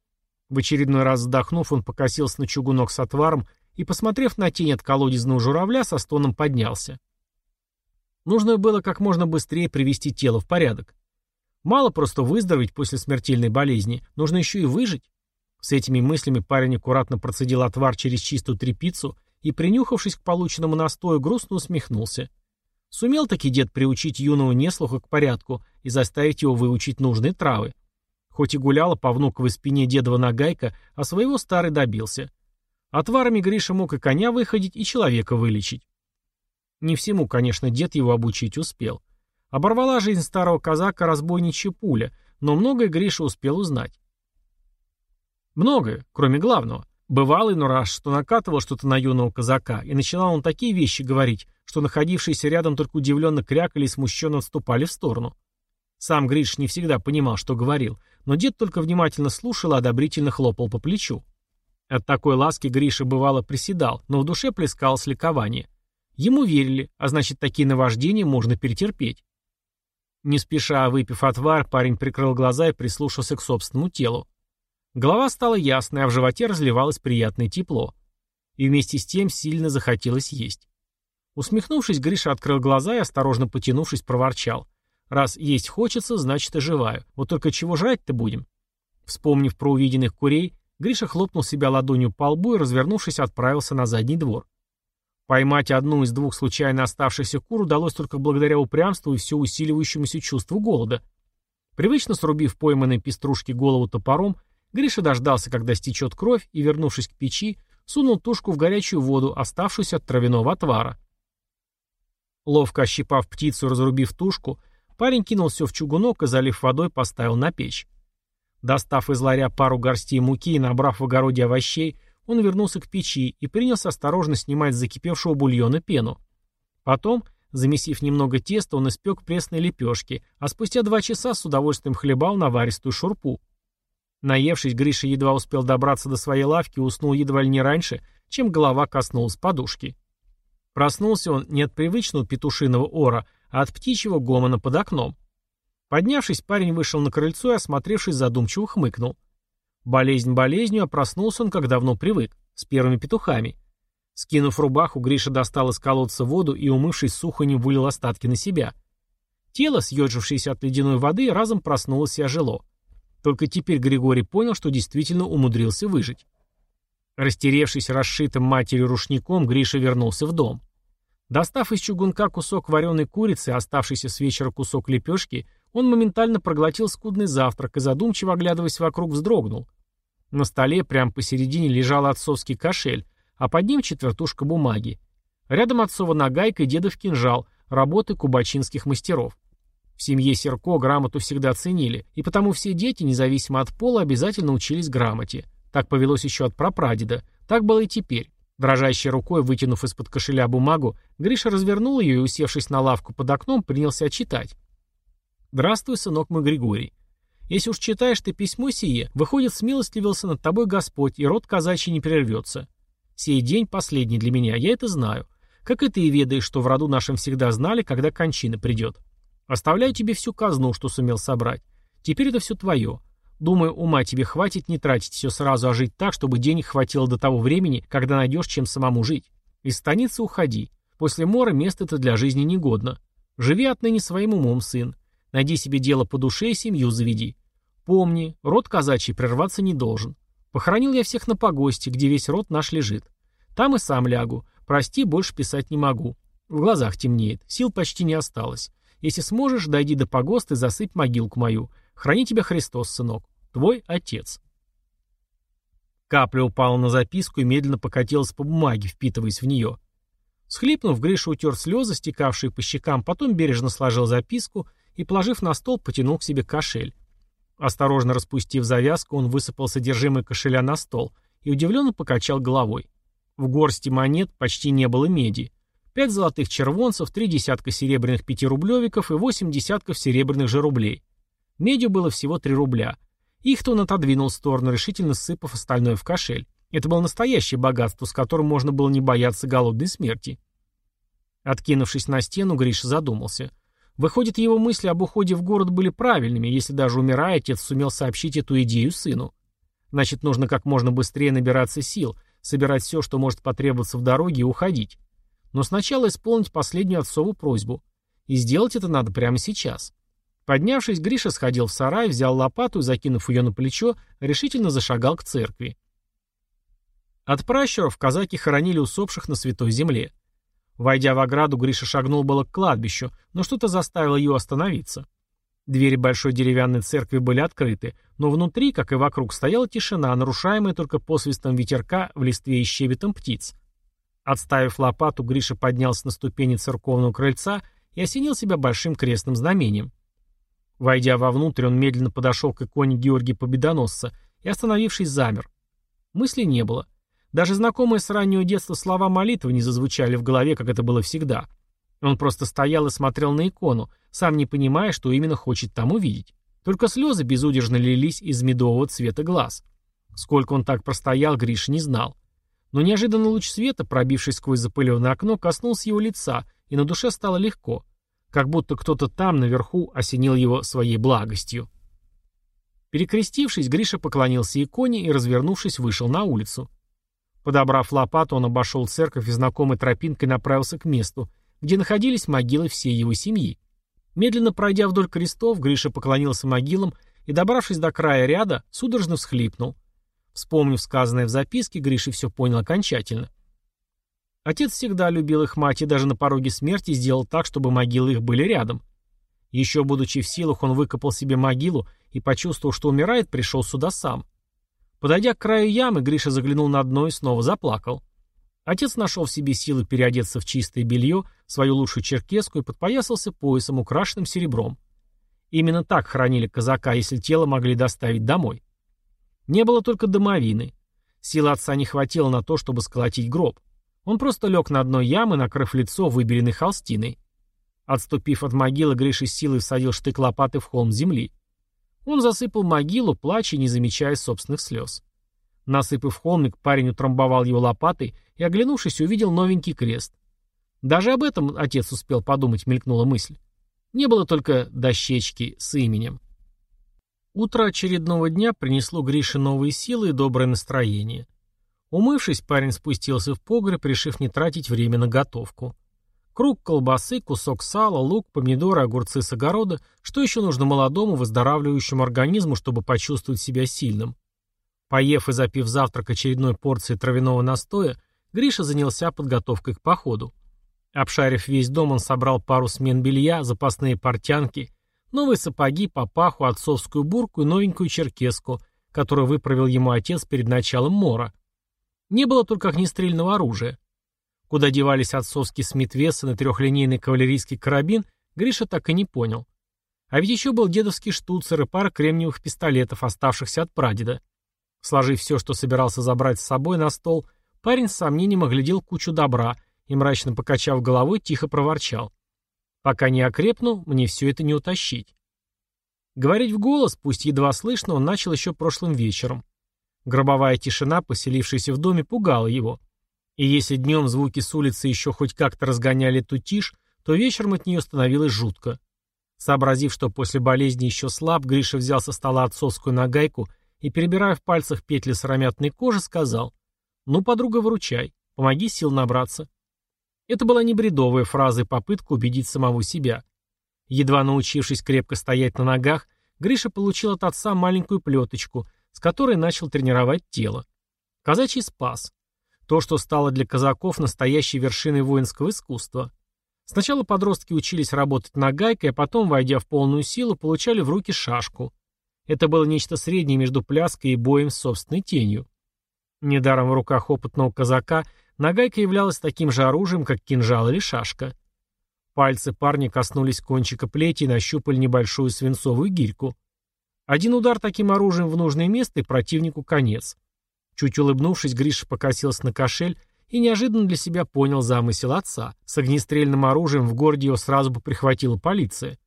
В очередной раз вздохнув, он покосился на чугунок с отваром и, посмотрев на тень от колодезного журавля, со стоном поднялся. Нужно было как можно быстрее привести тело в порядок. Мало просто выздороветь после смертельной болезни, нужно еще и выжить. С этими мыслями парень аккуратно процедил отвар через чистую тряпицу и, принюхавшись к полученному настою, грустно усмехнулся. Сумел таки дед приучить юного неслуха к порядку и заставить его выучить нужные травы. Хоть и гуляла по внуковой спине дедова нагайка, а своего старый добился. Отварами Гриша мог и коня выходить, и человека вылечить. Не всему, конечно, дед его обучить успел. Оборвала жизнь старого казака разбойничья пуля, но многое Гриша успел узнать. Многое, кроме главного. Бывало иной раз, что накатывал что-то на юного казака, и начинал он такие вещи говорить, что находившиеся рядом только удивленно крякали и смущенно отступали в сторону. Сам Гриш не всегда понимал, что говорил, но дед только внимательно слушал и одобрительно хлопал по плечу. От такой ласки Гриша бывало приседал, но в душе плескалось ликование. Ему верили, а значит, такие наваждения можно перетерпеть. Не спеша выпив отвар, парень прикрыл глаза и прислушался к собственному телу. Голова стала ясной, а в животе разливалось приятное тепло. И вместе с тем сильно захотелось есть. Усмехнувшись, Гриша открыл глаза и, осторожно потянувшись, проворчал. «Раз есть хочется, значит, оживаю. Вот только чего жрать-то будем?» Вспомнив про увиденных курей, Гриша хлопнул себя ладонью по лбу и, развернувшись, отправился на задний двор. Поймать одну из двух случайно оставшихся кур удалось только благодаря упрямству и все усиливающемуся чувству голода. Привычно срубив пойманной пеструшки голову топором, Гриша дождался, когда стечет кровь, и, вернувшись к печи, сунул тушку в горячую воду, оставшуюся от травяного отвара. Ловко ощипав птицу и разрубив тушку, парень кинул все в чугунок и, залив водой, поставил на печь. Достав из ларя пару горстей муки и набрав в огороде овощей, он вернулся к печи и принялся осторожно снимать с закипевшего бульона пену. Потом, замесив немного теста, он испек пресные лепешки, а спустя два часа с удовольствием хлебал наваристую шурпу. Наевшись, Гриша едва успел добраться до своей лавки и уснул едва ли не раньше, чем голова коснулась подушки. Проснулся он не от привычного петушиного ора, а от птичьего гомона под окном. Поднявшись, парень вышел на крыльцо и, осмотревшись, задумчиво хмыкнул. Болезнь болезнью, а проснулся он, как давно привык, с первыми петухами. Скинув рубаху, Гриша достал из колодца воду и, умывшись сухонем, вылил остатки на себя. Тело, съежившееся от ледяной воды, разом проснулось и ожило. Только теперь Григорий понял, что действительно умудрился выжить. Растеревшись расшитым матерью рушником, Гриша вернулся в дом. Достав из чугунка кусок вареной курицы, оставшийся с вечера кусок лепешки, он моментально проглотил скудный завтрак и, задумчиво оглядываясь вокруг, вздрогнул. На столе прямо посередине лежал отцовский кошель, а под ним четвертушка бумаги. Рядом отцова нагайка и дедов кинжал, работы кубачинских мастеров. В семье Серко грамоту всегда ценили, и потому все дети, независимо от пола, обязательно учились грамоте. Так повелось еще от прапрадеда. Так было и теперь. Дрожащей рукой, вытянув из-под кошеля бумагу, Гриша развернул ее и, усевшись на лавку под окном, принялся читать. «Здравствуй, сынок мой Григорий. Если уж читаешь ты письмо сие, выходит, смилостливился над тобой Господь, и род казачий не прервется. Сей день последний для меня, я это знаю. Как и ты ведаешь, что в роду нашем всегда знали, когда кончина придет. Оставляю тебе всю казну, что сумел собрать. Теперь это все твое. Думаю, ума тебе хватит не тратить все сразу, а жить так, чтобы денег хватило до того времени, когда найдешь чем самому жить. Из станицы уходи. После мора место это для жизни негодно. Живи отныне своим умом, сын. Найди себе дело по душе и семью заведи. Помни, род казачий прерваться не должен. Похоронил я всех на погосте, где весь род наш лежит. Там и сам лягу. Прости, больше писать не могу. В глазах темнеет, сил почти не осталось. Если сможешь, дойди до погоста и засыпь могилку мою. Храни тебя Христос, сынок. Твой отец. Капля упала на записку и медленно покатилась по бумаге, впитываясь в нее. Схлипнув, Гриша утер слезы, стекавшие по щекам, потом бережно сложил записку и, положив на стол, потянул к себе кошель. Осторожно распустив завязку, он высыпал содержимое кошеля на стол и удивленно покачал головой. В горсти монет почти не было меди. Пять золотых червонцев, три десятка серебряных пятирублевиков и восемь десятков серебряных же рублей. Медью было всего три рубля. Их-то он отодвинул в сторону, решительно сыпав остальное в кошель. Это было настоящее богатство, с которым можно было не бояться голодной смерти. Откинувшись на стену, Гриша задумался. Выходит, его мысли об уходе в город были правильными, если даже умирая, отец сумел сообщить эту идею сыну. Значит, нужно как можно быстрее набираться сил, собирать все, что может потребоваться в дороге, и уходить. Но сначала исполнить последнюю отцову просьбу. И сделать это надо прямо сейчас. Поднявшись, Гриша сходил в сарай, взял лопату и, закинув ее на плечо, решительно зашагал к церкви. От пращуров казаки хоронили усопших на святой земле. Войдя в ограду, Гриша шагнул было к кладбищу, но что-то заставило ее остановиться. Двери большой деревянной церкви были открыты, но внутри, как и вокруг, стояла тишина, нарушаемая только посвистом ветерка в листве и щебетом птиц. Отставив лопату, Гриша поднялся на ступени церковного крыльца и осенил себя большим крестным знамением. Войдя вовнутрь, он медленно подошел к иконе Георгия Победоносца и, остановившись, замер. Мысли не было. Даже знакомые с раннего детства слова молитвы не зазвучали в голове, как это было всегда. Он просто стоял и смотрел на икону, сам не понимая, что именно хочет там увидеть. Только слезы безудержно лились из медового цвета глаз. Сколько он так простоял, Гриша не знал. Но неожиданно луч света, пробившись сквозь запыленное окно, коснулся его лица, и на душе стало легко, как будто кто-то там, наверху, осенил его своей благостью. Перекрестившись, Гриша поклонился иконе и, развернувшись, вышел на улицу. Подобрав лопату, он обошел церковь и знакомой тропинкой направился к месту, где находились могилы всей его семьи. Медленно пройдя вдоль крестов, Гриша поклонился могилам и, добравшись до края ряда, судорожно всхлипнул. Вспомнив сказанное в записке, Гриша все понял окончательно. Отец всегда любил их мать и даже на пороге смерти сделал так, чтобы могилы их были рядом. Еще будучи в силах, он выкопал себе могилу и, почувствовал, что умирает, пришел сюда сам. Подойдя к краю ямы, Гриша заглянул на дно и снова заплакал. Отец нашел в себе силы переодеться в чистое белье, свою лучшую черкеску и подпоясался поясом, украшенным серебром. Именно так хоронили казака, если тело могли доставить домой. Не было только домовины. Силы отца не хватило на то, чтобы сколотить гроб. Он просто лег на дно ямы, накрыв лицо выбеленной холстиной. Отступив от могилы, Гриша с силой всадил штык лопаты в холм земли. Он засыпал могилу, плача, не замечая собственных слез. Насыпав холмик, парень утрамбовал его лопатой и, оглянувшись, увидел новенький крест. Даже об этом отец успел подумать, мелькнула мысль. Не было только дощечки с именем. Утро очередного дня принесло Грише новые силы и доброе настроение. Умывшись, парень спустился в погреб, решив не тратить время на готовку. Круг колбасы, кусок сала, лук, помидоры, огурцы с огорода. Что еще нужно молодому, выздоравливающему организму, чтобы почувствовать себя сильным? Поев и запив завтрак очередной порции травяного настоя, Гриша занялся подготовкой к походу. Обшарив весь дом, он собрал пару смен белья, запасные портянки, новые сапоги, папаху, отцовскую бурку и новенькую черкеску, которую выправил ему отец перед началом мора. Не было только огнестрельного оружия. Куда девались отцовский Смит Вессон и трехлинейный кавалерийский карабин, Гриша так и не понял. А ведь еще был дедовский штуцер и пара кремниевых пистолетов, оставшихся от прадеда. Сложив все, что собирался забрать с собой на стол, парень с сомнением оглядел кучу добра и, мрачно покачав головой, тихо проворчал. «Пока не окрепну, мне все это не утащить». Говорить в голос, пусть едва слышно, он начал еще прошлым вечером. Гробовая тишина, поселившаяся в доме, пугала его. И если днем звуки с улицы еще хоть как-то разгоняли ту тишь, то вечером от нее становилось жутко. Сообразив, что после болезни еще слаб, Гриша взял со стола отцовскую нагайку и, перебирая в пальцах петли сыромятной кожи, сказал «Ну, подруга, выручай, помоги сил набраться». Это была не бредовая фраза и попытка убедить самого себя. Едва научившись крепко стоять на ногах, Гриша получил от отца маленькую плеточку, с которой начал тренировать тело. Казачий спас. То, что стало для казаков настоящей вершиной воинского искусства. Сначала подростки учились работать нагайкой, а потом, войдя в полную силу, получали в руки шашку. Это было нечто среднее между пляской и боем с собственной тенью. Недаром в руках опытного казака нагайка являлась таким же оружием, как кинжал или шашка. Пальцы парня коснулись кончика плети и нащупали небольшую свинцовую гирьку. Один удар таким оружием в нужное место, и противнику конец. Чуть улыбнувшись, Гриша покосился на кошель и неожиданно для себя понял замысел отца. С огнестрельным оружием в городе его сразу бы прихватила полиция.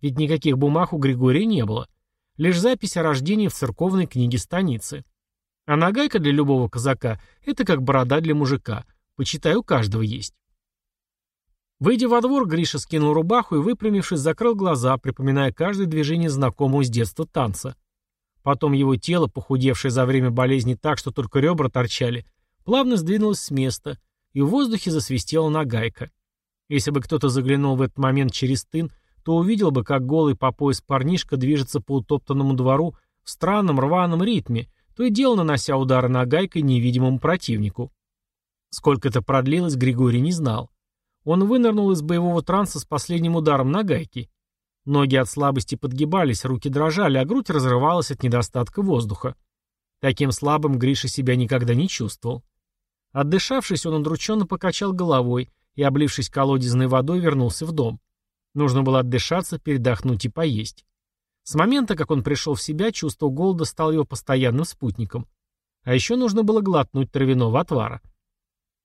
Ведь никаких бумаг у Григория не было. Лишь запись о рождении в церковной книге станицы. А нагайка для любого казака – это как борода для мужика. Почитай, у каждого есть. Выйдя во двор, Гриша скинул рубаху и, выпрямившись, закрыл глаза, припоминая каждое движение знакомого с детства танца. Потом его тело, похудевшее за время болезни так, что только ребра торчали, плавно сдвинулось с места, и в воздухе засвистела нагайка. Если бы кто-то заглянул в этот момент через тын, то увидел бы, как голый по пояс парнишка движется по утоптанному двору в странном рваном ритме, то и дело нанося удары нагайкой невидимому противнику. Сколько это продлилось, Григорий не знал. Он вынырнул из боевого транса с последним ударом нагайки. Ноги от слабости подгибались, руки дрожали, а грудь разрывалась от недостатка воздуха. Таким слабым Гриша себя никогда не чувствовал. Отдышавшись, он удрученно покачал головой и, облившись колодезной водой, вернулся в дом. Нужно было отдышаться, передохнуть и поесть. С момента, как он пришел в себя, чувство голода стало его постоянным спутником. А еще нужно было глотнуть травяного отвара.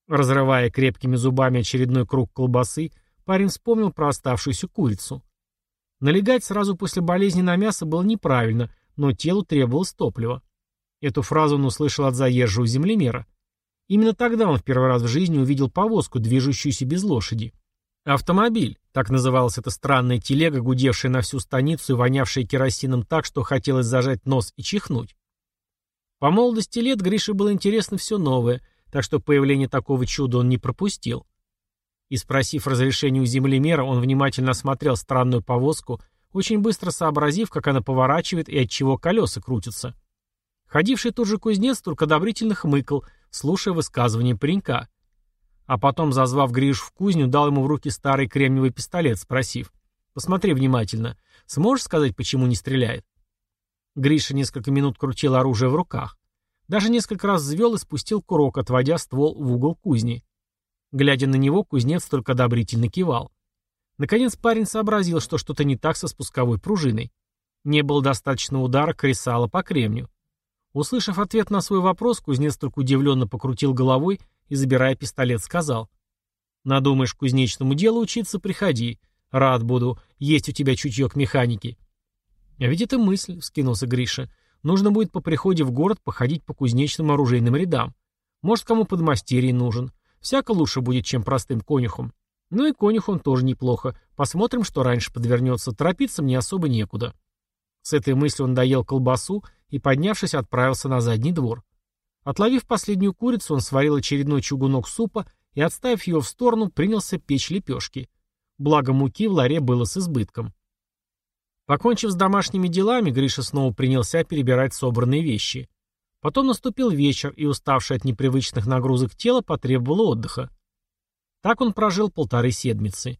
Разрывая крепкими зубами очередной круг колбасы, парень вспомнил про оставшуюся курицу. Налегать сразу после болезни на мясо было неправильно, но телу требовалось топливо. Эту фразу он услышал от заезжего землемера. Именно тогда он в первый раз в жизни увидел повозку, движущуюся без лошади. Автомобиль, так называлась эта странная телега, гудевшая на всю станицу и вонявшая керосином так, что хотелось зажать нос и чихнуть. По молодости лет Грише было интересно все новое, так что появление такого чуда он не пропустил. И спросив разрешения у землемера, он внимательно осмотрел странную повозку, очень быстро сообразив, как она поворачивает и от чего колеса крутятся. Ходивший тут же кузнец только одобрительно хмыкал, слушая высказывание паренька. А потом, зазвав Гришу в кузню, дал ему в руки старый кремниевый пистолет, спросив. «Посмотри внимательно. Сможешь сказать, почему не стреляет?» Гриша несколько минут крутил оружие в руках. Даже несколько раз взвел и спустил курок, отводя ствол в угол кузни. Глядя на него, кузнец только одобрительно кивал. Наконец парень сообразил, что что-то не так со спусковой пружиной. Не было достаточно удара кресала по кремню. Услышав ответ на свой вопрос, кузнец только удивленно покрутил головой и, забирая пистолет, сказал. «Надумаешь кузнечному делу учиться, приходи. Рад буду. Есть у тебя чутье к механике». «А ведь это мысль», — вскинулся Гриша. «Нужно будет по приходе в город походить по кузнечным оружейным рядам. Может, кому подмастерье нужен. Всяко лучше будет, чем простым конюхом. Ну и конюхом тоже неплохо. Посмотрим, что раньше подвернется. Торопиться мне особо некуда». С этой мыслью он доел колбасу и, поднявшись, отправился на задний двор. Отловив последнюю курицу, он сварил очередной чугунок супа и, отставив его в сторону, принялся печь лепешки. Благо муки в ларе было с избытком. Покончив с домашними делами, Гриша снова принялся перебирать собранные вещи. Потом наступил вечер, и, уставший от непривычных нагрузок тела, потребовал отдыха. Так он прожил полторы седмицы.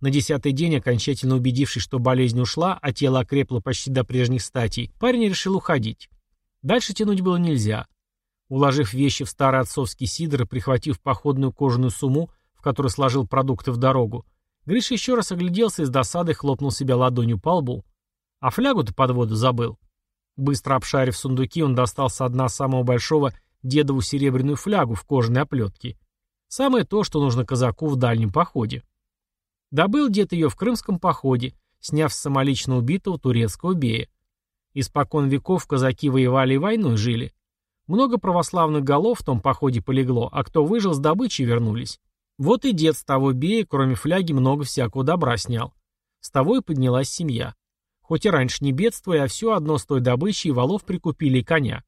На десятый день, окончательно убедившись, что болезнь ушла, а тело окрепло почти до прежних статей, парень решил уходить. Дальше тянуть было нельзя. Уложив вещи в старый отцовский сидр и прихватив походную кожаную сумму, в которой сложил продукты в дорогу, Гриша еще раз огляделся и с досадой хлопнул себя ладонью по лбу. А флягу-то под воду забыл. Быстро обшарив сундуки, он достал со дна самого большого дедову серебряную флягу в кожаной оплетке. Самое то, что нужно казаку в дальнем походе. Добыл дед ее в крымском походе, сняв с самолично убитого турецкого бея. Испокон веков казаки воевали и войной жили. Много православных голов в том походе полегло, а кто выжил, с добычей вернулись. Вот и дед с того бея, кроме фляги, много всякого добра снял. С того и поднялась семья. Хоть и раньше не бедствуя, а все одно с той добычей валов прикупили и коня.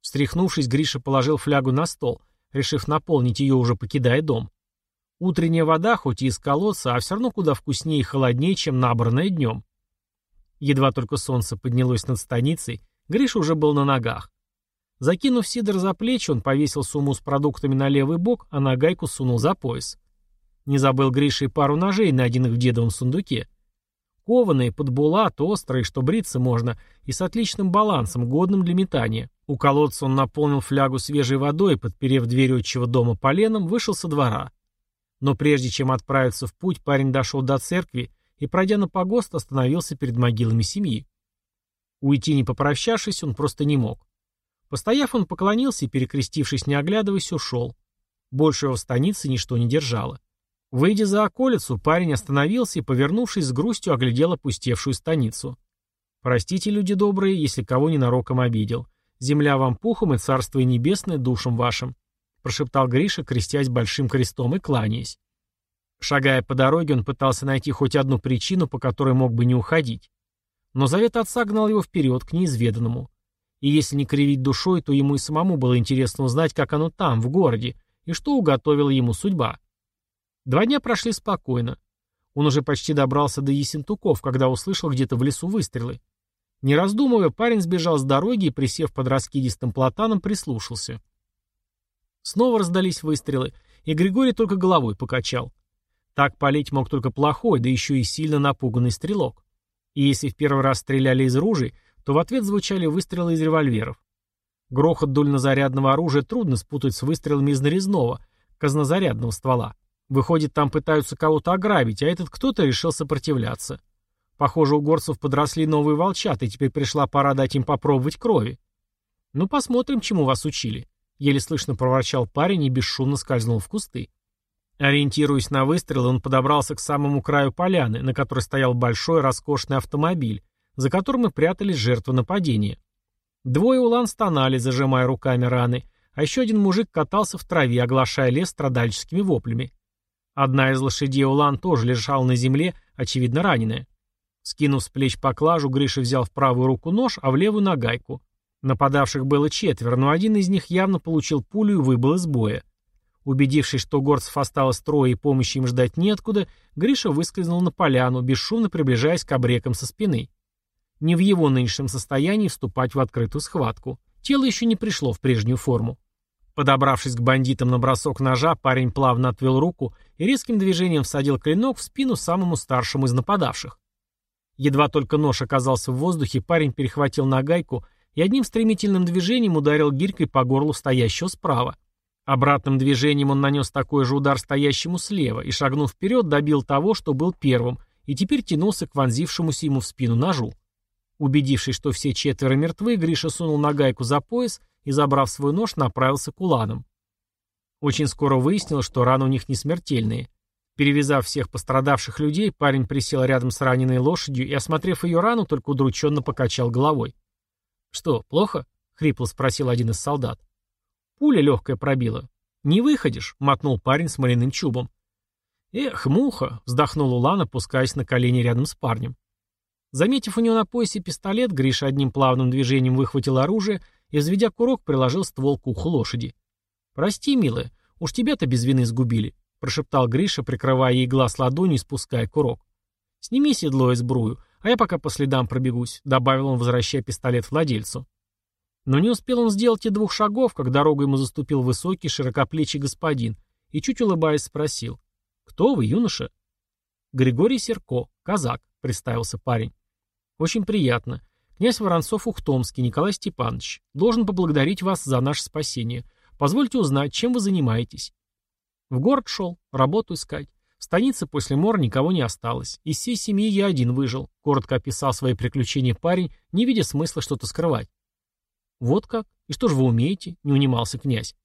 Встряхнувшись, Гриша положил флягу на стол, решив наполнить ее, уже покидая дом. Утренняя вода, хоть и из колодца, а все равно куда вкуснее и холоднее, чем набранная днем. Едва только солнце поднялось над станицей, Гриша уже был на ногах. Закинув Сидор за плечи, он повесил сумму с продуктами на левый бок, а на гайку сунул за пояс. Не забыл Гриша и пару ножей, найденных в дедовом сундуке. Кованые, под булат, острые, что бриться можно, и с отличным балансом, годным для метания. У колодца он наполнил флягу свежей водой подперев дверь отчего дома поленом, вышел со двора. Но прежде чем отправиться в путь, парень дошел до церкви и, пройдя на погост, остановился перед могилами семьи. Уйти не попрощавшись, он просто не мог. Постояв, он поклонился и, перекрестившись, не оглядываясь, ушел. Больше его в станице ничто не держало. Выйдя за околицу, парень остановился и, повернувшись с грустью, оглядел опустевшую станицу. «Простите, люди добрые, если кого ненароком обидел. Земля вам пухом и царство и небесное душам вашим», прошептал Гриша, крестясь большим крестом и кланяясь. Шагая по дороге, он пытался найти хоть одну причину, по которой мог бы не уходить. Но завет отца гнал его вперед, к неизведанному. И если не кривить душой, то ему и самому было интересно узнать, как оно там, в городе, и что уготовила ему судьба. Два дня прошли спокойно. Он уже почти добрался до Есентуков, когда услышал где-то в лесу выстрелы. Не раздумывая, парень сбежал с дороги и, присев под раскидистым платаном, прислушался. Снова раздались выстрелы, и Григорий только головой покачал. Так палить мог только плохой, да еще и сильно напуганный стрелок. И если в первый раз стреляли из ружей, то в ответ звучали выстрелы из револьверов. Грохот дульнозарядного оружия трудно спутать с выстрелами из нарезного, казнозарядного ствола. Выходит, там пытаются кого-то ограбить, а этот кто-то решил сопротивляться. Похоже, у горцев подросли новые волчата, и теперь пришла пора дать им попробовать крови. Ну, посмотрим, чему вас учили. Еле слышно проворчал парень и бесшумно скользнул в кусты. Ориентируясь на выстрелы, он подобрался к самому краю поляны, на которой стоял большой роскошный автомобиль, за которым и прятались жертвы нападения. Двое улан стонали, зажимая руками раны, а еще один мужик катался в траве, оглашая лес страдальческими воплями. Одна из лошадей Улан тоже лежала на земле, очевидно раненая. Скинув с плеч поклажу, Гриша взял в правую руку нож, а в левую нагайку. Нападавших было четверо, но один из них явно получил пулю и выбыл из боя. Убедившись, что горцев осталось трое и помощи им ждать неоткуда, Гриша выскользнул на поляну, бесшумно приближаясь к обрекам со спины. Не в его нынешнем состоянии вступать в открытую схватку. Тело еще не пришло в прежнюю форму. Подобравшись к бандитам на бросок ножа, парень плавно отвел руку и резким движением всадил клинок в спину самому старшему из нападавших. Едва только нож оказался в воздухе, парень перехватил нагайку и одним стремительным движением ударил гирькой по горлу стоящего справа. Обратным движением он нанес такой же удар стоящему слева и, шагнув вперед, добил того, что был первым, и теперь тянулся к вонзившемуся ему в спину ножу. Убедившись, что все четверо мертвы, Гриша сунул нагайку за пояс и, забрав свой нож, направился к уланам. Очень скоро выяснилось, что раны у них не смертельные. Перевязав всех пострадавших людей, парень присел рядом с раненой лошадью и, осмотрев ее рану, только удрученно покачал головой. «Что, плохо?» — хрипло спросил один из солдат. «Пуля легкая пробила. Не выходишь», — мотнул парень с маляным чубом. «Эх, муха!» — вздохнул Улан, опускаясь на колени рядом с парнем. Заметив у него на поясе пистолет, Гриша одним плавным движением выхватил оружие и, взведя курок, приложил ствол к уху лошади. «Прости, милая, уж тебя-то без вины сгубили», — прошептал Гриша, прикрывая ей глаз ладонью и спуская курок. «Сними седло и сбрую, а я пока по следам пробегусь», — добавил он, возвращая пистолет владельцу. Но не успел он сделать и двух шагов, как дорогу ему заступил высокий, широкоплечий господин и, чуть улыбаясь, спросил. «Кто вы, юноша?» «Григорий Серко, казак», — представился парень. «Очень приятно. Князь Воронцов-Ухтомский Николай Степанович, должен поблагодарить вас за наше спасение. Позвольте узнать, чем вы занимаетесь. В город шел, работу искать. В станице после мора никого не осталось. Из всей семьи я один выжил, коротко описал свои приключения парень, не видя смысла что-то скрывать. Вот как? И что же вы умеете? Не унимался князь.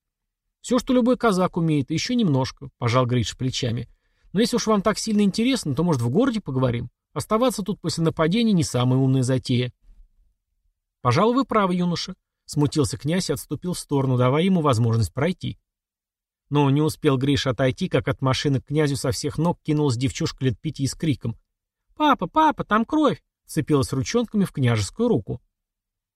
Все, что любой казак умеет, еще немножко, пожал Гриш плечами. Но если уж вам так сильно интересно, то, может, в городе поговорим? Оставаться тут после нападения не самая умная затея. «Пожалуй, вы правы, юноша», — смутился князь и отступил в сторону, давая ему возможность пройти. Но не успел Гриша отойти, как от машины к князю со всех ног кинулась девчушка лет пяти с криком. «Папа, папа, там кровь!» — цепилась ручонками в княжескую руку.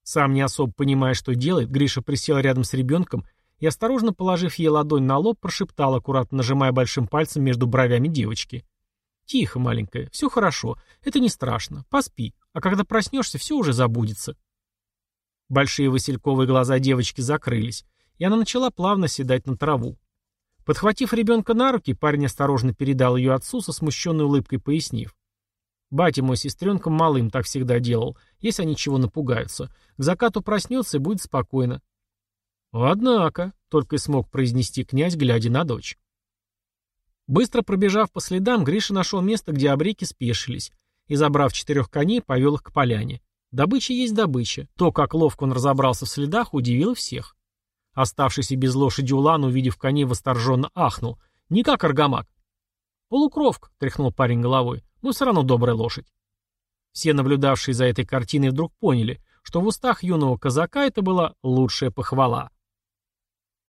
Сам не особо понимая, что делает, Гриша присел рядом с ребенком и, осторожно положив ей ладонь на лоб, прошептал, аккуратно нажимая большим пальцем между бровями девочки. «Тихо, маленькая, все хорошо, это не страшно, поспи, а когда проснешься, все уже забудется». Большие васильковые глаза девочки закрылись, и она начала плавно седать на траву. Подхватив ребенка на руки, парень осторожно передал ее отцу со смущенной улыбкой пояснив. Батя мой сестренкам малым так всегда делал, если они чего напугаются. К закату проснется и будет спокойно. «Однако», — только и смог произнести князь, глядя на дочь. Быстро пробежав по следам, Гриша нашел место, где обреки спешились, и, забрав четырех коней, повел их к поляне. Добыча есть добыча. То, как ловко он разобрался в следах, удивило всех. Оставшийся без лошади Улан, увидев коней, восторженно ахнул. «Не как аргамак». «Полукровка», — тряхнул парень головой. Но все равно добрая лошадь. Все наблюдавшие за этой картиной вдруг поняли, что в устах юного казака это была лучшая похвала.